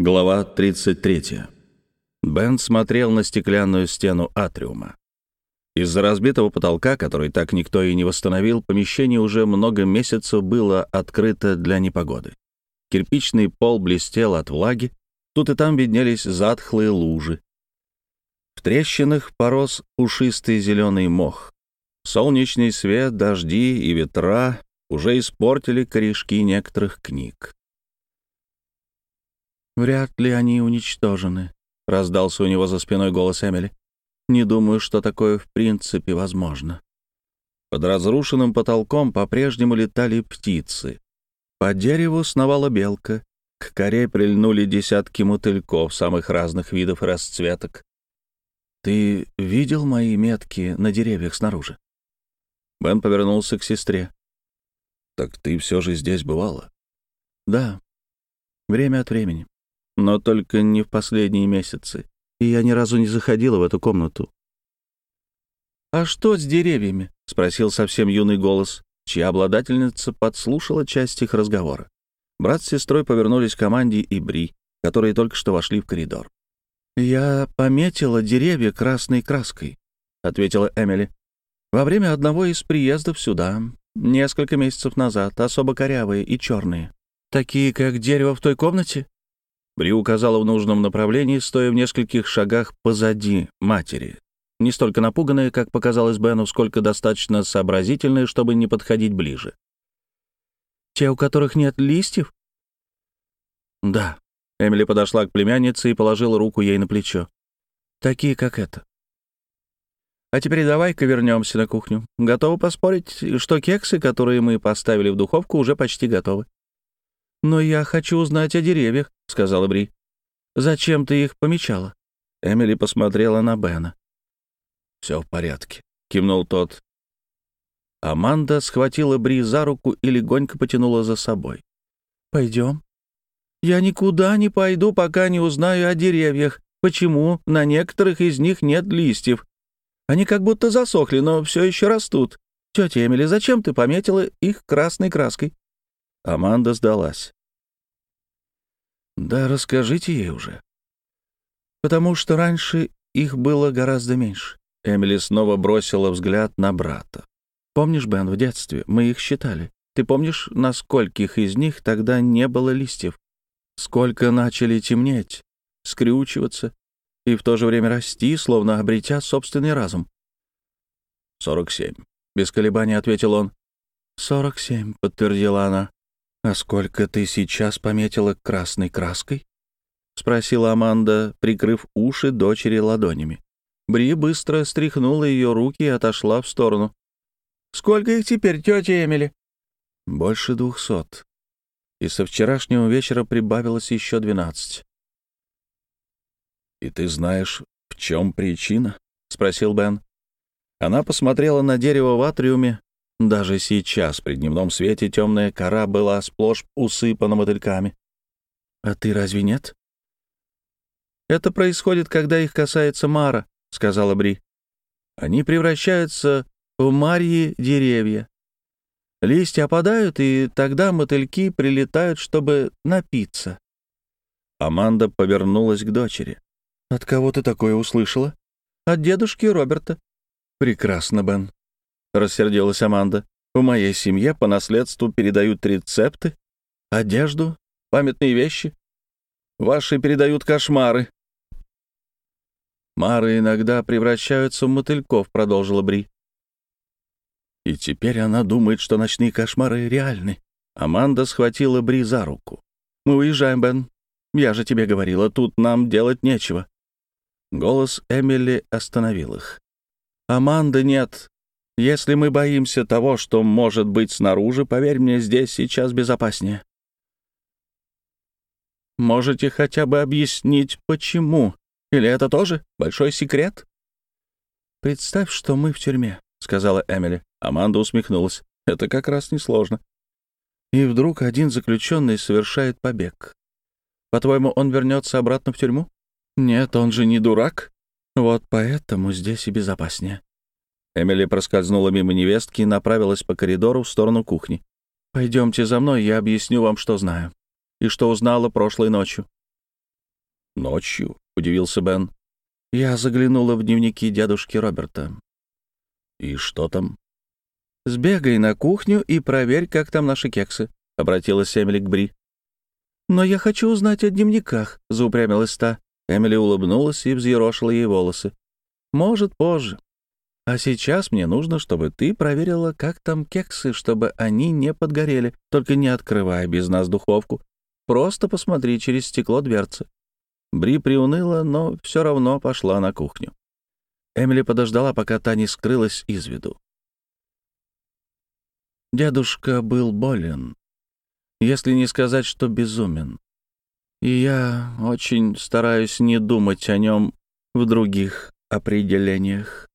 Глава 33. Бен смотрел на стеклянную стену атриума. Из-за разбитого потолка, который так никто и не восстановил, помещение уже много месяцев было открыто для непогоды. Кирпичный пол блестел от влаги, тут и там виднелись затхлые лужи. В трещинах порос пушистый зеленый мох. Солнечный свет, дожди и ветра уже испортили корешки некоторых книг. «Вряд ли они уничтожены», — раздался у него за спиной голос Эмили. «Не думаю, что такое в принципе возможно». Под разрушенным потолком по-прежнему летали птицы. По дереву сновала белка. К коре прильнули десятки мотыльков самых разных видов и расцветок. «Ты видел мои метки на деревьях снаружи?» Бен повернулся к сестре. «Так ты все же здесь бывала?» «Да, время от времени но только не в последние месяцы, и я ни разу не заходила в эту комнату. «А что с деревьями?» — спросил совсем юный голос, чья обладательница подслушала часть их разговора. Брат с сестрой повернулись к команде и Бри, которые только что вошли в коридор. «Я пометила деревья красной краской», — ответила Эмили. «Во время одного из приездов сюда, несколько месяцев назад, особо корявые и черные. Такие, как дерево в той комнате?» Бри указала в нужном направлении, стоя в нескольких шагах позади матери. Не столько напуганная, как показалось Бену, сколько достаточно сообразительная, чтобы не подходить ближе. «Те, у которых нет листьев?» «Да». Эмили подошла к племяннице и положила руку ей на плечо. «Такие, как это». «А теперь давай-ка вернемся на кухню. Готова поспорить, что кексы, которые мы поставили в духовку, уже почти готовы?» «Но я хочу узнать о деревьях», — сказала Бри. «Зачем ты их помечала?» Эмили посмотрела на Бена. «Все в порядке», — кивнул тот. Аманда схватила Бри за руку и легонько потянула за собой. «Пойдем». «Я никуда не пойду, пока не узнаю о деревьях. Почему на некоторых из них нет листьев? Они как будто засохли, но все еще растут. Тетя Эмили, зачем ты пометила их красной краской?» Аманда сдалась. «Да расскажите ей уже». «Потому что раньше их было гораздо меньше». Эмили снова бросила взгляд на брата. «Помнишь, Бен, в детстве мы их считали. Ты помнишь, на скольких из них тогда не было листьев? Сколько начали темнеть, скрючиваться и в то же время расти, словно обретя собственный разум?» «Сорок семь», — без колебаний ответил он. «Сорок семь», — подтвердила она. «А сколько ты сейчас пометила красной краской?» — спросила Аманда, прикрыв уши дочери ладонями. Бри быстро стряхнула ее руки и отошла в сторону. «Сколько их теперь, тетя Эмили?» «Больше двухсот. И со вчерашнего вечера прибавилось еще двенадцать». «И ты знаешь, в чем причина?» — спросил Бен. Она посмотрела на дерево в атриуме, даже сейчас, при дневном свете, темная кора была сплошь усыпана мотыльками. «А ты разве нет?» «Это происходит, когда их касается Мара», — сказала Бри. «Они превращаются в марьи деревья. Листья опадают, и тогда мотыльки прилетают, чтобы напиться». Аманда повернулась к дочери. «От кого ты такое услышала?» «От дедушки Роберта». «Прекрасно, Бен. — рассердилась Аманда. «В моей семье по наследству передают рецепты, одежду, памятные вещи. Ваши передают кошмары». «Мары иногда превращаются в мотыльков», — продолжила Бри. И теперь она думает, что ночные кошмары реальны. Аманда схватила Бри за руку. «Мы уезжаем, Бен. Я же тебе говорила, тут нам делать нечего». Голос Эмили остановил их. «Аманда, нет. Если мы боимся того, что может быть снаружи, поверь мне, здесь сейчас безопаснее. Можете хотя бы объяснить, почему? Или это тоже большой секрет? Представь, что мы в тюрьме, сказала Эмили. Аманда усмехнулась. Это как раз несложно. И вдруг один заключенный совершает побег. По-твоему, он вернется обратно в тюрьму? Нет, он же не дурак. Вот поэтому здесь и безопаснее. Эмили проскользнула мимо невестки и направилась по коридору в сторону кухни. «Пойдемте за мной, я объясню вам, что знаю. И что узнала прошлой ночью». «Ночью?» — удивился Бен. Я заглянула в дневники дедушки Роберта. «И что там?» «Сбегай на кухню и проверь, как там наши кексы», — обратилась Эмили к Бри. «Но я хочу узнать о дневниках», — заупрямилась та. Эмили улыбнулась и взъерошила ей волосы. «Может, позже. А сейчас мне нужно, чтобы ты проверила, как там кексы, чтобы они не подгорели. Только не открывай без нас духовку. Просто посмотри через стекло дверцы. Бри приуныла, но все равно пошла на кухню. Эмили подождала, пока та не скрылась из виду. Дедушка был болен, если не сказать, что безумен. И я очень стараюсь не думать о нем в других определениях.